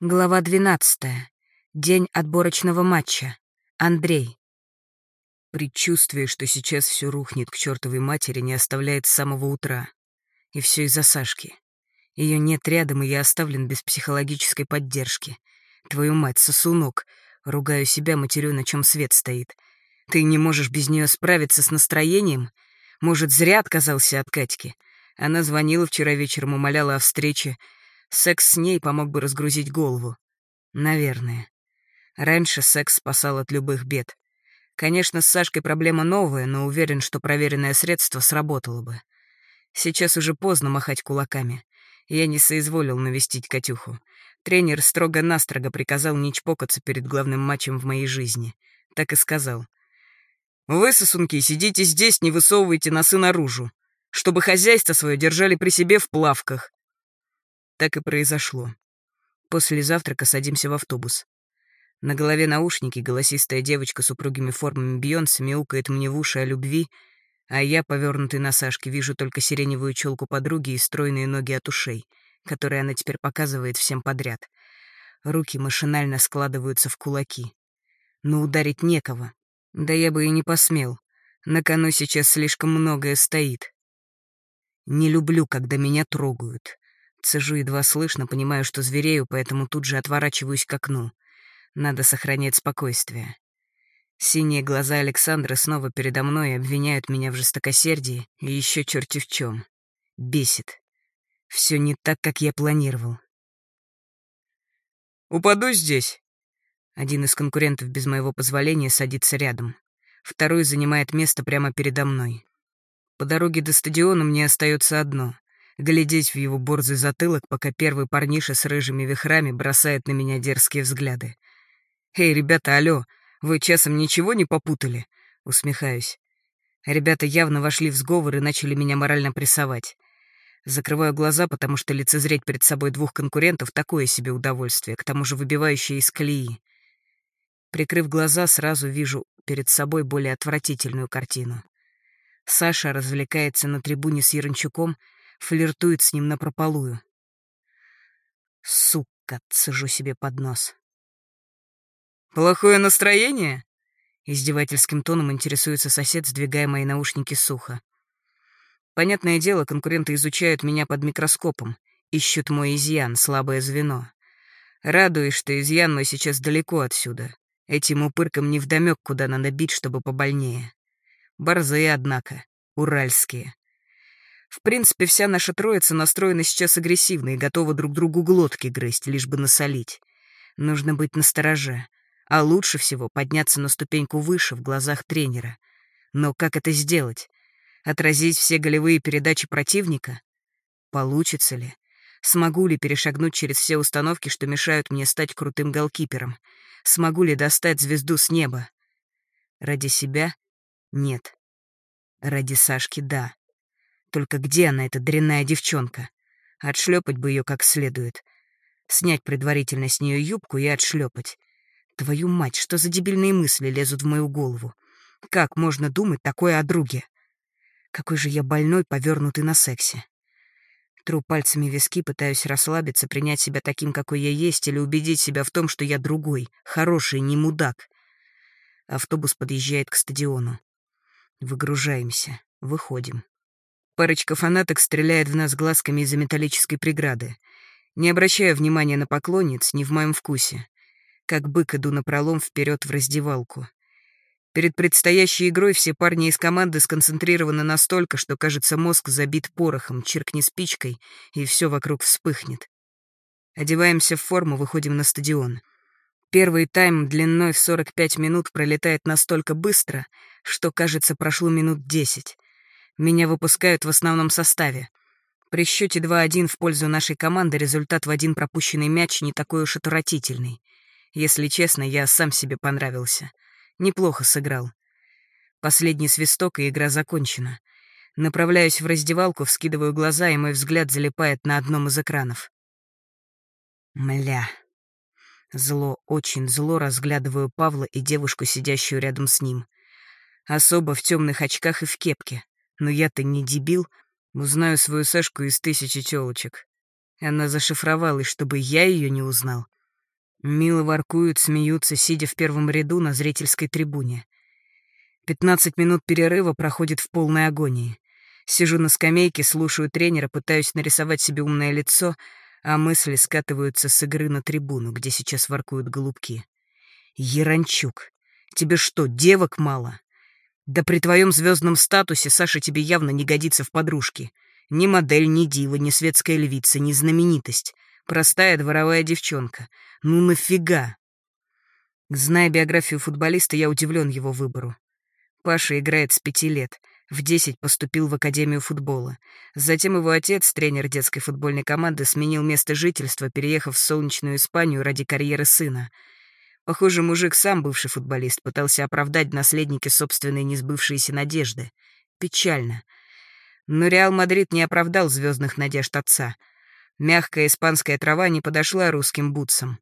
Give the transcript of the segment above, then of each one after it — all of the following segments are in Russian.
Глава 12. День отборочного матча. Андрей. Предчувствие, что сейчас все рухнет к чертовой матери, не оставляет с самого утра. И все из-за Сашки. Ее нет рядом, и я оставлен без психологической поддержки. Твою мать, сосунок. Ругаю себя, матерю, на чем свет стоит. Ты не можешь без нее справиться с настроением? Может, зря отказался от Катьки? Она звонила вчера вечером, умоляла о встрече, Секс с ней помог бы разгрузить голову. Наверное. Раньше секс спасал от любых бед. Конечно, с Сашкой проблема новая, но уверен, что проверенное средство сработало бы. Сейчас уже поздно махать кулаками. Я не соизволил навестить Катюху. Тренер строго-настрого приказал не чпокаться перед главным матчем в моей жизни. Так и сказал. «Вы, сосунки, сидите здесь, не высовывайте носы наружу, чтобы хозяйство свое держали при себе в плавках. Так и произошло. После завтрака садимся в автобус. На голове наушники, голосистая девочка с упругими формами Бьонса мяукает мне в уши о любви, а я, повернутый на Сашке, вижу только сиреневую челку подруги и стройные ноги от ушей, которые она теперь показывает всем подряд. Руки машинально складываются в кулаки. Но ударить некого. Да я бы и не посмел. На кону сейчас слишком многое стоит. Не люблю, когда меня трогают. Цежу едва слышно, понимаю, что зверею, поэтому тут же отворачиваюсь к окну. Надо сохранять спокойствие. Синие глаза Александра снова передо мной обвиняют меня в жестокосердии и еще черти в чем. Бесит. Все не так, как я планировал. «Упаду здесь!» Один из конкурентов без моего позволения садится рядом. Второй занимает место прямо передо мной. По дороге до стадиона мне остается одно глядеть в его борзый затылок, пока первый парниша с рыжими вихрами бросает на меня дерзкие взгляды. «Эй, ребята, алло, вы часом ничего не попутали?» Усмехаюсь. Ребята явно вошли в сговор и начали меня морально прессовать. Закрываю глаза, потому что лицезреть перед собой двух конкурентов — такое себе удовольствие, к тому же выбивающее из колеи. Прикрыв глаза, сразу вижу перед собой более отвратительную картину. Саша развлекается на трибуне с Ярончуком — флиртует с ним напропалую. Сука, цежу себе под нос. «Плохое настроение?» Издевательским тоном интересуется сосед, сдвигая мои наушники сухо. Понятное дело, конкуренты изучают меня под микроскопом, ищут мой изъян, слабое звено. Радуюсь, что изъян мой сейчас далеко отсюда. Этим упыркам невдомёк, куда надо бить, чтобы побольнее. Борзые, однако, уральские. В принципе, вся наша троица настроена сейчас агрессивно и готова друг другу глотки грызть, лишь бы насолить. Нужно быть настороже, а лучше всего подняться на ступеньку выше в глазах тренера. Но как это сделать? Отразить все голевые передачи противника? Получится ли? Смогу ли перешагнуть через все установки, что мешают мне стать крутым голкипером? Смогу ли достать звезду с неба? Ради себя? Нет. Ради Сашки — да. Только где она, эта дрянная девчонка? Отшлепать бы ее как следует. Снять предварительно с нее юбку и отшлепать. Твою мать, что за дебильные мысли лезут в мою голову? Как можно думать такое о друге? Какой же я больной, повернутый на сексе. Тру пальцами виски, пытаюсь расслабиться, принять себя таким, какой я есть, или убедить себя в том, что я другой, хороший, не мудак. Автобус подъезжает к стадиону. Выгружаемся, выходим. Парочка фанаток стреляет в нас глазками из-за металлической преграды. Не обращая внимания на поклонниц, не в моем вкусе. Как бык иду напролом вперед в раздевалку. Перед предстоящей игрой все парни из команды сконцентрированы настолько, что, кажется, мозг забит порохом, чиркни спичкой, и все вокруг вспыхнет. Одеваемся в форму, выходим на стадион. Первый тайм длиной в 45 минут пролетает настолько быстро, что, кажется, прошло минут 10. Меня выпускают в основном составе. При счете 2-1 в пользу нашей команды результат в один пропущенный мяч не такой уж отвратительный. Если честно, я сам себе понравился. Неплохо сыграл. Последний свисток, и игра закончена. Направляюсь в раздевалку, вскидываю глаза, и мой взгляд залипает на одном из экранов. Мля. Зло, очень зло разглядываю Павла и девушку, сидящую рядом с ним. Особо в темных очках и в кепке. Но я-то не дебил. Узнаю свою Сашку из тысячи тёлочек. Она зашифровалась, чтобы я ее не узнал. Мило воркуют, смеются, сидя в первом ряду на зрительской трибуне. Пятнадцать минут перерыва проходит в полной агонии. Сижу на скамейке, слушаю тренера, пытаюсь нарисовать себе умное лицо, а мысли скатываются с игры на трибуну, где сейчас воркуют голубки. Яранчук, тебе что, девок мало? Да при твоем звездном статусе Саша тебе явно не годится в подружки. Ни модель, ни дива, ни светская львица, ни знаменитость. Простая дворовая девчонка. Ну нафига? Зная биографию футболиста, я удивлен его выбору. Паша играет с пяти лет. В десять поступил в Академию футбола. Затем его отец, тренер детской футбольной команды, сменил место жительства, переехав в солнечную Испанию ради карьеры сына. Похоже, мужик сам бывший футболист, пытался оправдать наследники собственной несбывшиеся надежды. Печально. Но Реал Мадрид не оправдал звездных надежд отца — Мягкая испанская трава не подошла русским бутсам.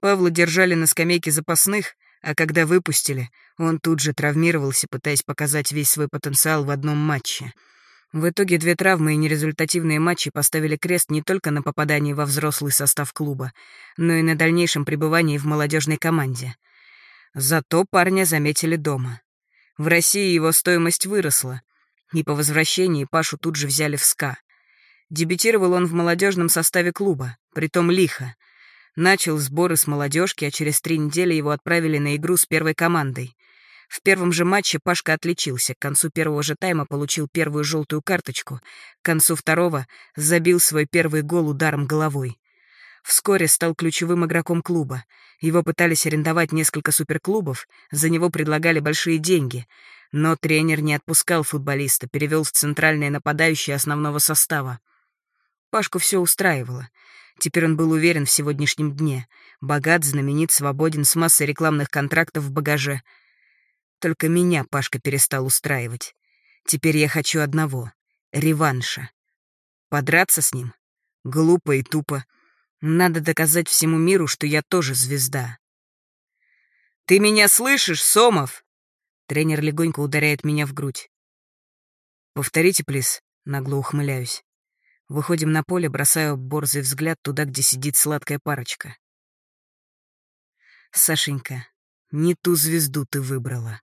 Павла держали на скамейке запасных, а когда выпустили, он тут же травмировался, пытаясь показать весь свой потенциал в одном матче. В итоге две травмы и нерезультативные матчи поставили крест не только на попадании во взрослый состав клуба, но и на дальнейшем пребывании в молодежной команде. Зато парня заметили дома. В России его стоимость выросла, и по возвращении Пашу тут же взяли в СКА — Дебютировал он в молодежном составе клуба, притом лихо. Начал сборы с молодежки, а через три недели его отправили на игру с первой командой. В первом же матче Пашка отличился. К концу первого же тайма получил первую желтую карточку. К концу второго забил свой первый гол ударом головой. Вскоре стал ключевым игроком клуба. Его пытались арендовать несколько суперклубов, за него предлагали большие деньги. Но тренер не отпускал футболиста, перевел в центральное нападающее основного состава. Пашку все устраивало. Теперь он был уверен в сегодняшнем дне. Богат, знаменит, свободен, с массой рекламных контрактов в багаже. Только меня Пашка перестал устраивать. Теперь я хочу одного — реванша. Подраться с ним? Глупо и тупо. Надо доказать всему миру, что я тоже звезда. «Ты меня слышишь, Сомов?» Тренер легонько ударяет меня в грудь. «Повторите, плиз», — нагло ухмыляюсь. Выходим на поле, бросаю борзый взгляд туда, где сидит сладкая парочка. «Сашенька, не ту звезду ты выбрала».